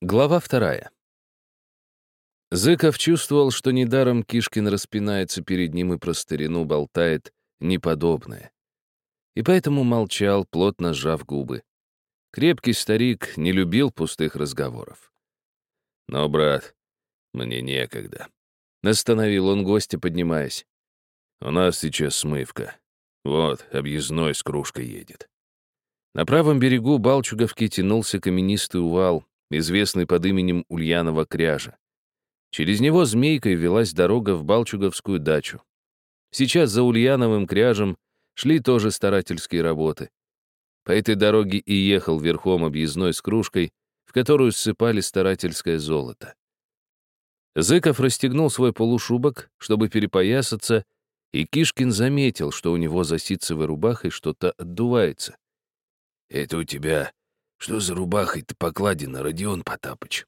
Глава вторая. Зыков чувствовал, что недаром Кишкин распинается перед ним и про старину болтает неподобное. И поэтому молчал, плотно сжав губы. Крепкий старик не любил пустых разговоров. «Но, брат, мне некогда», — остановил он гостя, поднимаясь. «У нас сейчас смывка. Вот, объездной с кружкой едет». На правом берегу Балчуговки тянулся каменистый увал, известный под именем Ульянова Кряжа. Через него змейкой велась дорога в Балчуговскую дачу. Сейчас за Ульяновым Кряжем шли тоже старательские работы. По этой дороге и ехал верхом объездной с кружкой, в которую ссыпали старательское золото. Зыков расстегнул свой полушубок, чтобы перепоясаться, и Кишкин заметил, что у него за ситцевой рубахой что-то отдувается. «Это у тебя что за рубахой-то покладина, Родион Потапыч?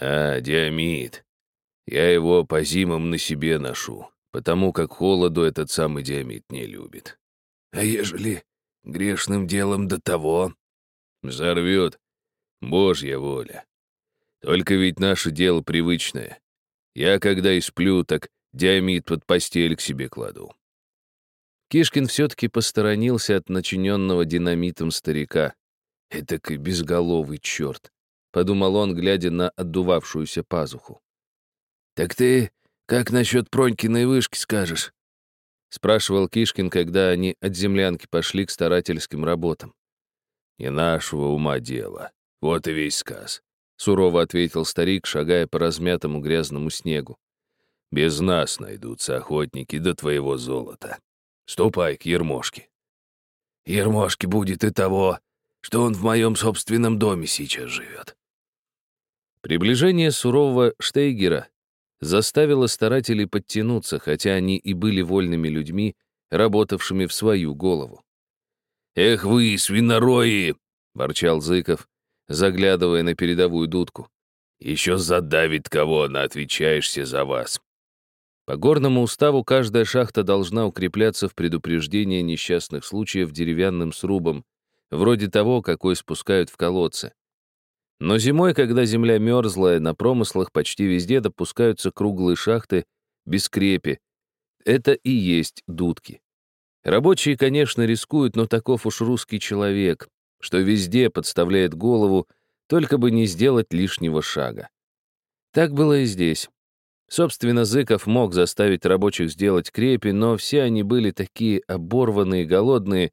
А, диамид. Я его по зимам на себе ношу, потому как холоду этот самый диамид не любит. А ежели грешным делом до того? Взорвет. Божья воля. Только ведь наше дело привычное. Я, когда и сплю, так диамид под постель к себе кладу. Кишкин все-таки посторонился от начиненного динамитом старика. Этакой безголовый черт, — подумал он, глядя на отдувавшуюся пазуху. «Так ты как насчет Пронькиной вышки скажешь?» — спрашивал Кишкин, когда они от землянки пошли к старательским работам. «Не нашего ума дело. Вот и весь сказ», — сурово ответил старик, шагая по размятому грязному снегу. «Без нас найдутся охотники до твоего золота. Ступай к Ермошке». «Ермошке будет и того», что он в моем собственном доме сейчас живет. Приближение сурового Штейгера заставило старателей подтянуться, хотя они и были вольными людьми, работавшими в свою голову. «Эх вы, свинорои!» — ворчал Зыков, заглядывая на передовую дудку. «Еще задавит кого, на отвечаешься за вас». По горному уставу каждая шахта должна укрепляться в предупреждение несчастных случаев деревянным срубом, вроде того, какой спускают в колодце. Но зимой, когда земля мерзлая, на промыслах почти везде допускаются круглые шахты без крепи. Это и есть дудки. Рабочие, конечно, рискуют, но таков уж русский человек, что везде подставляет голову, только бы не сделать лишнего шага. Так было и здесь. Собственно, Зыков мог заставить рабочих сделать крепи, но все они были такие оборванные, голодные,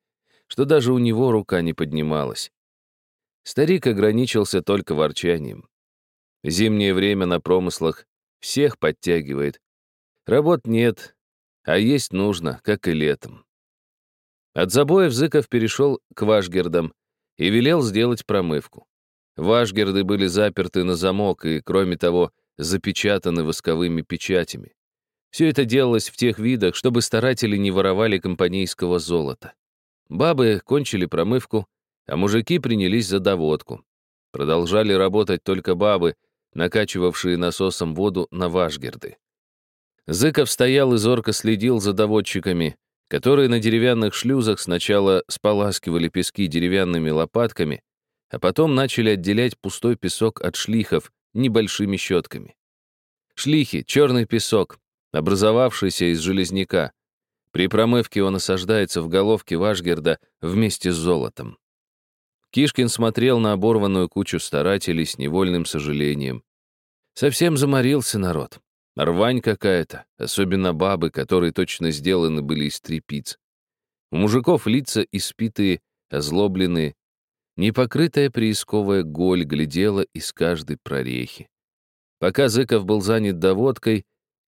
что даже у него рука не поднималась. Старик ограничился только ворчанием. Зимнее время на промыслах всех подтягивает. Работ нет, а есть нужно, как и летом. От забоев Зыков перешел к Вашгердам и велел сделать промывку. Вашгерды были заперты на замок и, кроме того, запечатаны восковыми печатями. Все это делалось в тех видах, чтобы старатели не воровали компанейского золота. Бабы кончили промывку, а мужики принялись за доводку. Продолжали работать только бабы, накачивавшие насосом воду на Вашгерды. Зыков стоял и зорко следил за доводчиками, которые на деревянных шлюзах сначала споласкивали пески деревянными лопатками, а потом начали отделять пустой песок от шлихов небольшими щетками. Шлихи — черный песок, образовавшийся из железняка, при промывке он осаждается в головке Вашгерда вместе с золотом. Кишкин смотрел на оборванную кучу старателей с невольным сожалением. Совсем заморился народ. Рвань какая-то, особенно бабы, которые точно сделаны были из трепиц. У мужиков лица испитые, озлобленные. Непокрытая приисковая голь глядела из каждой прорехи. Пока Зыков был занят доводкой,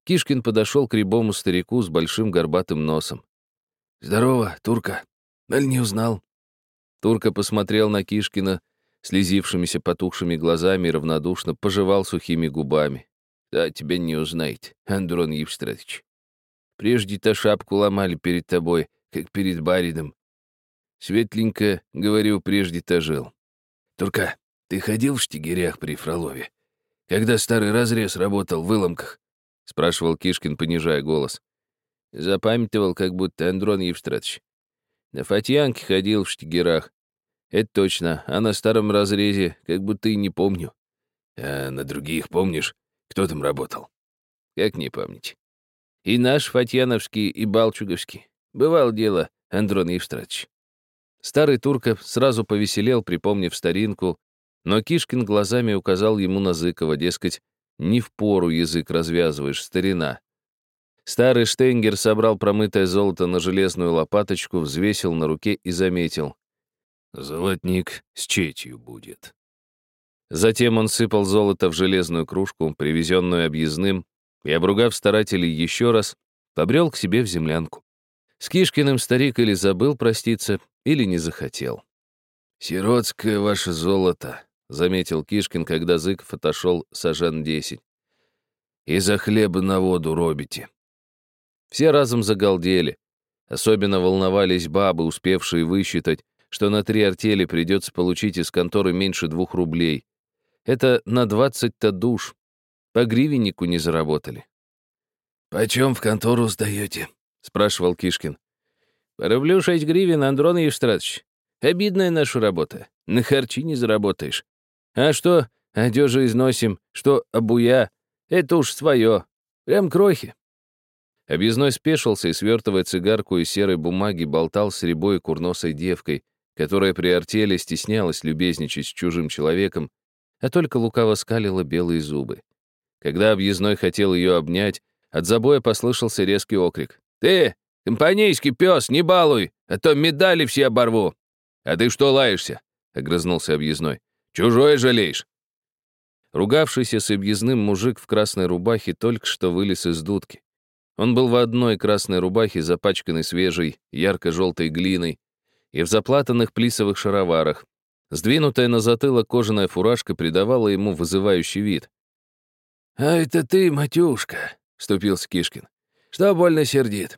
Кишкин подошел к рябому старику с большим горбатым носом. «Здорово, Турка. Аль не узнал?» Турка посмотрел на Кишкина слезившимися потухшими глазами и равнодушно пожевал сухими губами. «Да, тебя не узнает, Андрон Евстратович. Прежде-то шапку ломали перед тобой, как перед баридом. Светленько, говорю, прежде-то жил. Турка, ты ходил в штигерях при Фролове? Когда старый разрез работал в выломках?» — спрашивал Кишкин, понижая голос. Запамятовал, как будто Андрон Евстратович. На Фатьянке ходил в штигерах. Это точно, а на старом разрезе как будто и не помню. А на других, помнишь, кто там работал? Как не помнить? И наш Фатьяновский, и Балчуговский. Бывало дело, Андрон Евстратович. Старый турка сразу повеселел, припомнив старинку, но Кишкин глазами указал ему на Зыкова, дескать, не в пору язык развязываешь, старина. Старый Штейнгер собрал промытое золото на железную лопаточку, взвесил на руке и заметил. «Золотник с четью будет». Затем он сыпал золото в железную кружку, привезенную объездным, и, обругав старателей еще раз, побрел к себе в землянку. С Кишкиным старик или забыл проститься, или не захотел. «Сиротское ваше золото», — заметил Кишкин, когда Зыков отошел сажен десять. «И за хлеба на воду робите». Все разом загалдели. Особенно волновались бабы, успевшие высчитать, что на три артели придется получить из конторы меньше двух рублей. Это на двадцать-то душ. По гривеннику не заработали. «Почем в контору сдаете?» — спрашивал Кишкин. «По рублю шесть гривен, Андрон Евстратович. Обидная наша работа. На харчи не заработаешь. А что одежа износим, что обуя, это уж свое. Прям крохи». Объездной спешился и, свертывая цигарку из серой бумаги, болтал с рябой курносой девкой, которая при артели стеснялась любезничать с чужим человеком, а только лукаво скалила белые зубы. Когда объездной хотел ее обнять, от забоя послышался резкий окрик. «Ты, компанейский пес, не балуй, а то медали все оборву!» «А ты что лаешься?» — огрызнулся объездной. «Чужое жалеешь!» Ругавшийся с объездным мужик в красной рубахе только что вылез из дудки. Он был в одной красной рубахе, запачканной свежей, ярко-желтой глиной, и в заплатанных плисовых шароварах. Сдвинутая на затылок кожаная фуражка придавала ему вызывающий вид. «А это ты, матюшка», — вступился Кишкин. «Что больно сердит?»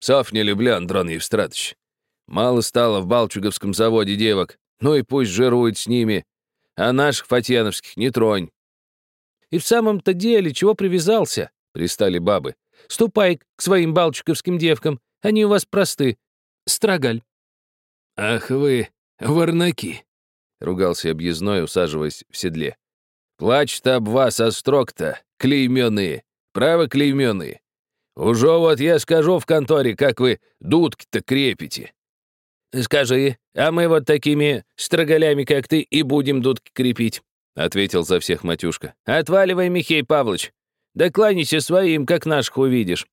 «Сов не люблю, Андрон Евстратович. Мало стало в Балчуговском заводе девок, ну и пусть жирует с ними, а наших фатьяновских не тронь». «И в самом-то деле, чего привязался?» — пристали бабы. «Ступай к своим балчуговским девкам, они у вас просты. Строгаль». «Ах вы, варнаки!» — ругался объездной, усаживаясь в седле. «Плачь-то об вас, острог-то, клейменные, право клейменные. Уже вот я скажу в конторе, как вы дудки-то крепите». «Скажи, а мы вот такими строгалями, как ты, и будем дудки крепить», — ответил за всех Матюшка. «Отваливай, Михей Павлович. Да кланяйся своим, как наших увидишь».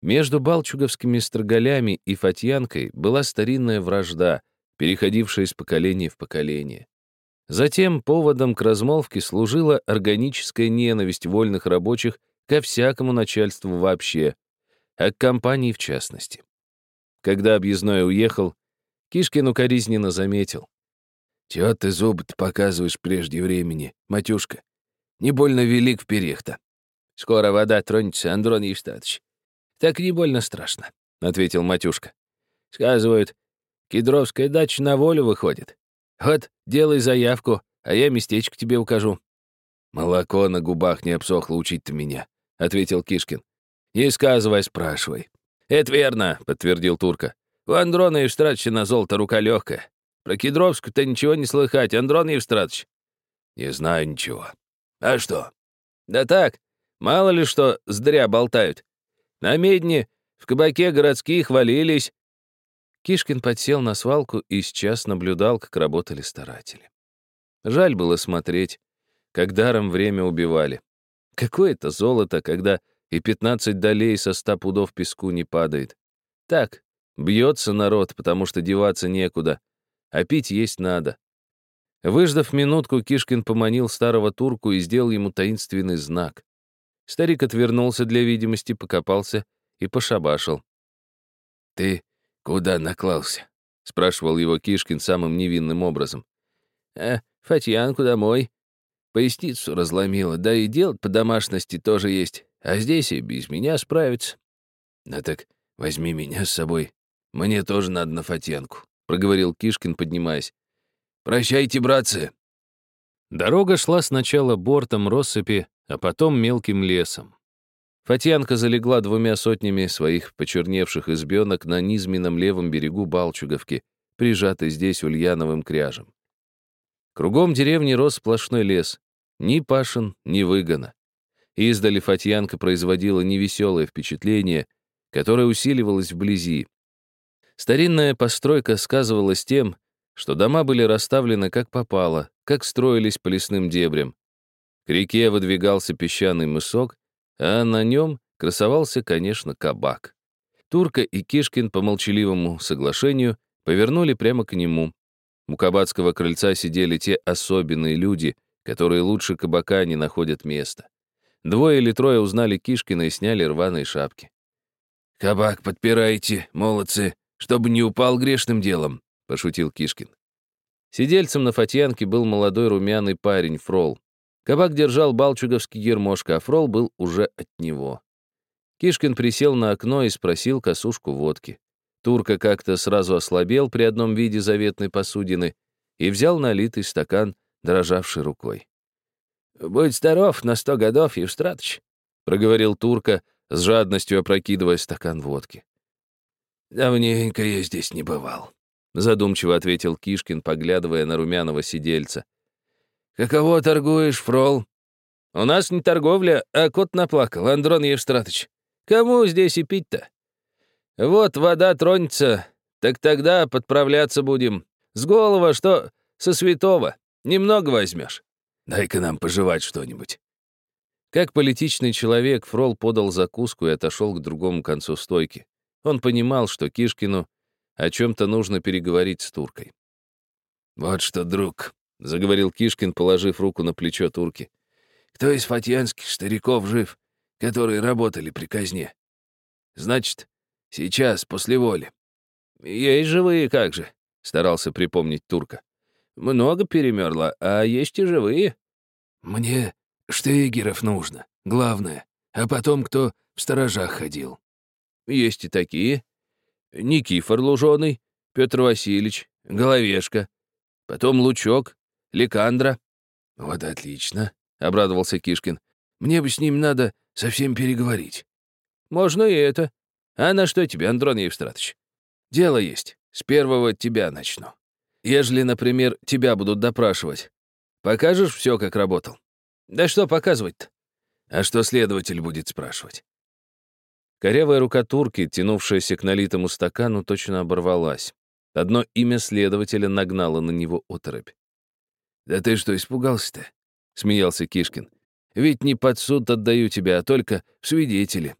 Между балчуговскими строгалями и Фатьянкой была старинная вражда, переходившая из поколения в поколение. Затем поводом к размолвке служила органическая ненависть вольных рабочих ко всякому начальству вообще, а к компании в частности. Когда объездной уехал, Кишкин укоризненно заметил. «Чего ты зубы-то показываешь прежде времени, матюшка? Не больно велик в перех-то». «Скоро вода тронется, Андрон Евстатович. «Так не больно страшно», — ответил Матюшка. «Сказывают, Кедровская дача на волю выходит. Вот, делай заявку, а я местечко тебе укажу». «Молоко на губах не обсохло учить-то меня», — ответил Кишкин. «Не сказывай, спрашивай». «Это верно», — подтвердил Турка. «У Андрона Евстратовича на золото рука легкая. Про Кедровскую-то ничего не слыхать, Андрон Евстратович». «Не знаю ничего». «А что?» «Да так, мало ли что здря болтают. На медне в кабаке городские хвалились». Кишкин подсел на свалку и сейчас наблюдал, как работали старатели. Жаль было смотреть, как даром время убивали. Какое это золото, когда и пятнадцать долей со ста пудов песку не падает. Так, бьется народ, потому что деваться некуда, а пить есть надо. Выждав минутку, Кишкин поманил старого турку и сделал ему таинственный знак. Старик отвернулся для видимости, покопался и пошабашил. «Ты куда наклался?» — спрашивал его Кишкин самым невинным образом. «Э, Фатьянку домой. Поясницу разломила, да и делать по домашности тоже есть, а здесь и без меня справиться». «Ну так возьми меня с собой. Мне тоже надо на Фатьянку», — проговорил Кишкин, поднимаясь. «Прощайте, братцы». Дорога шла сначала бортом россыпи, а потом мелким лесом. Фатьянка залегла двумя сотнями своих почерневших избенок на низменном левом берегу Балчуговки, прижатой здесь ульяновым кряжем. Кругом деревни рос сплошной лес. Ни Пашин, ни выгона. Издали Фатьянка производила невеселое впечатление, которое усиливалось вблизи. Старинная постройка сказывалась тем, что дома были расставлены как попало, как строились по лесным дебрям. К реке выдвигался песчаный мысок, а на нем красовался, конечно, кабак. Турка и Кишкин по молчаливому соглашению повернули прямо к нему. У кабацкого крыльца сидели те особенные люди, которые лучше кабака не находят места. Двое или трое узнали Кишкина и сняли рваные шапки. «Кабак подпирайте, молодцы, чтобы не упал грешным делом», — пошутил Кишкин. Сидельцем на Фатьянке был молодой румяный парень Фрол. Кабак держал балчуговский гермошка, а Фрол был уже от него. Кишкин присел на окно и спросил косушку водки. Турка как-то сразу ослабел при одном виде заветной посудины и взял налитый стакан, дрожавший рукой. «Будь здоров на сто годов, Евстратыч», — проговорил Турка, с жадностью опрокидывая стакан водки. «Давненько я здесь не бывал», — задумчиво ответил Кишкин, поглядывая на румяного сидельца. «Каково торгуешь, фрол?» «У нас не торговля, а кот наплакал, Андрон Евстратыч. Кому здесь и пить-то? Вот вода тронется, так тогда подправляться будем. С голова что со святого, немного возьмешь. Дай-ка нам пожевать что-нибудь». Как политичный человек, Фрол подал закуску и отошел к другому концу стойки. Он понимал, что Кишкину о чем-то нужно переговорить с туркой. «Вот что, друг», — заговорил Кишкин, положив руку на плечо турки. «Кто из фатьянских стариков жив, которые работали при казне? Значит, сейчас, после воли». «Есть живые, как же», — старался припомнить турка. «Много перемерло, а есть и живые». «Мне штейгеров нужно, главное, а потом кто в сторожах ходил». «Есть и такие. Никифор Луженый, Петр Васильевич, Головешка, потом Лучок, Лекандра». «Вот отлично», — обрадовался Кишкин. «Мне бы с ним надо совсем переговорить». «Можно и это. А на что тебе, Андрон Евстратович? Дело есть. С первого тебя начну. Ежели, например, тебя будут допрашивать, покажешь все, как работал? Да что показывать-то? А что следователь будет спрашивать? Корявая рука турки, тянувшаяся к налитому стакану, точно оборвалась. Одно имя следователя нагнало на него оторопь. «Да ты что, испугался-то?» — смеялся Кишкин. «Ведь не под суд отдаю тебя, а только в свидетели.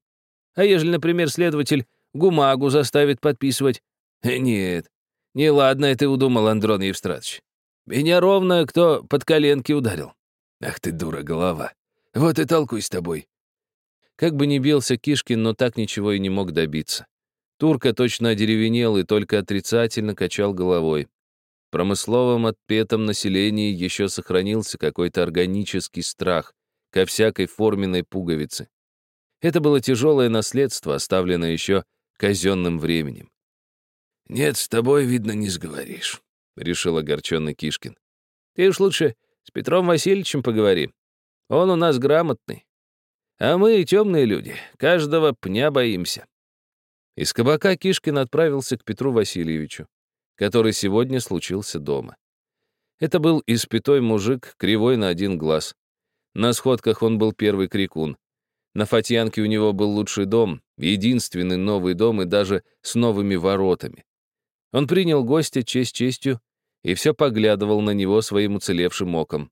А ежели, например, следователь бумагу заставит подписывать? Э, нет, неладно это удумал, Андрон Евстратович. Меня ровно кто под коленки ударил. Ах ты дура голова. Вот и толкуй с тобой. Как бы ни бился Кишкин, но так ничего и не мог добиться. Турка точно одеревенел и только отрицательно качал головой. В промысловом отпетом населении еще сохранился какой-то органический страх ко всякой форменной пуговице. Это было тяжелое наследство, оставленное еще казенным временем. «Нет, с тобой, видно, не сговоришь», — решил огорченный Кишкин. «Ты уж лучше с Петром Васильевичем поговори. Он у нас грамотный. А мы темные люди, каждого пня боимся. Из кабака Кишкин отправился к Петру Васильевичу, который сегодня случился дома. Это был испятой мужик, кривой на один глаз. На сходках он был первый крикун. На Фатьянке у него был лучший дом, единственный новый дом и даже с новыми воротами. Он принял гостя честь честью и все поглядывал на него своим уцелевшим оком.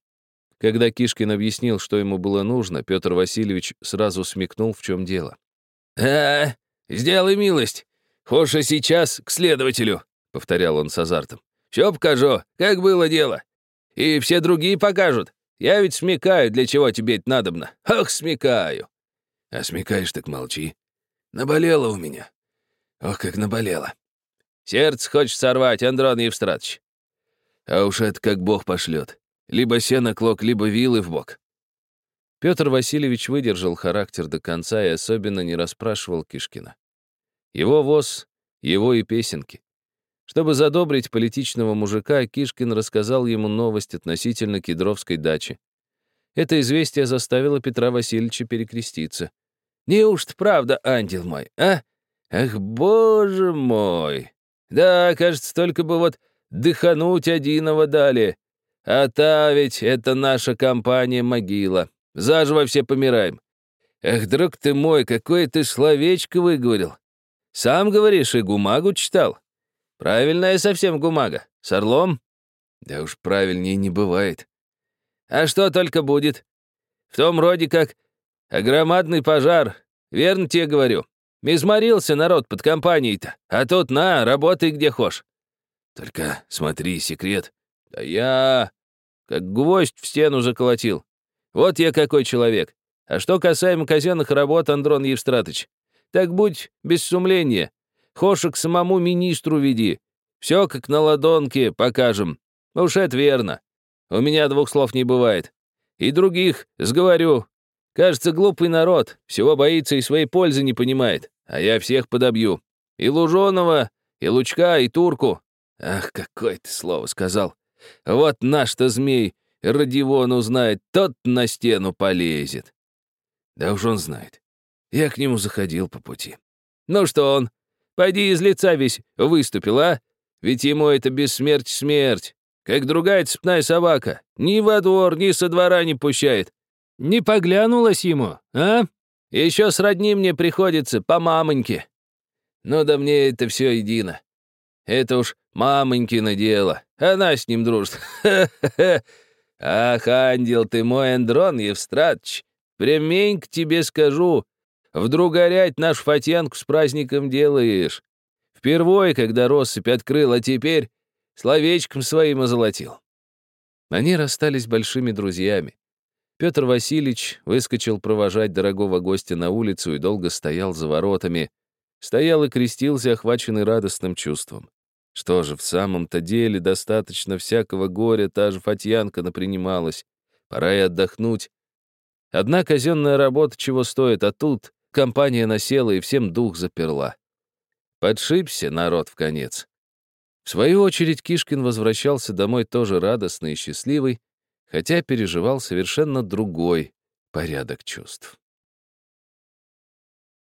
Когда Кишкин объяснил, что ему было нужно, Петр Васильевич сразу смекнул, в чем дело. «А, сделай милость. Хоша сейчас к следователю», — повторял он с азартом. «Все покажу, как было дело. И все другие покажут. Я ведь смекаю, для чего тебе это надобно. Ох, смекаю». «А смекаешь, так молчи. Наболело у меня. Ох, как наболело. Сердце хочешь сорвать, Андрон Евстратович. А уж это как бог пошлет. Либо сено клок, либо вилы в бок. Петр Васильевич выдержал характер до конца и особенно не расспрашивал Кишкина. Его воз, его и песенки. Чтобы задобрить политичного мужика, Кишкин рассказал ему новость относительно кедровской дачи. Это известие заставило Петра Васильевича перекреститься. «Неужто правда, ангел мой, а? Ах, боже мой! Да, кажется, только бы вот дыхануть одиного дали, А та ведь это наша компания-могила. Заживо все помираем. Эх, друг ты мой, какое ты словечко выговорил. Сам, говоришь, и гумагу читал? Правильная совсем гумага. С орлом? Да уж правильнее не бывает. А что только будет? В том роде как громадный пожар. Верно тебе говорю. Изморился народ под компанией-то. А тут на, работай где хошь. Только смотри, секрет. Да я... Как гвоздь в стену заколотил. Вот я какой человек. А что касаемо казенных работ, Андрон Евстратыч, так будь без сумления. Хоша к самому министру веди. Все как на ладонке покажем. Уж это верно. У меня двух слов не бывает. И других, сговорю. Кажется, глупый народ, всего боится и своей пользы не понимает. А я всех подобью. И Лужонова, и Лучка, и Турку. Ах, какое ты слово сказал. Вот наш-то змей Родивон узнает, тот на стену полезет. Да уж он знает. Я к нему заходил по пути. Ну что он? Пойди из лица весь выступил, а? Ведь ему это бессмерть смерть. Как другая цепная собака. Ни во двор, ни со двора не пущает. Не поглянулась ему, а? Еще сродни мне приходится, по мамоньке. Ну да мне это все едино. Это уж мамонькино дело. Она с ним дружит. Ах, ангел ты мой, Андрон Евстратович, прямень к тебе скажу. Вдруг горять нашу Фатьянку с праздником делаешь. Впервой, когда россыпь открыл, а теперь словечком своим озолотил. Они расстались большими друзьями. Петр Васильевич выскочил провожать дорогого гостя на улицу и долго стоял за воротами. Стоял и крестился, охваченный радостным чувством. Что же, в самом-то деле достаточно всякого горя, та же Фатьянка напринималась. Пора и отдохнуть. Одна казенная работа чего стоит, а тут компания насела и всем дух заперла. Подшибся народ в конец. В свою очередь Кишкин возвращался домой тоже радостный и счастливый, хотя переживал совершенно другой порядок чувств.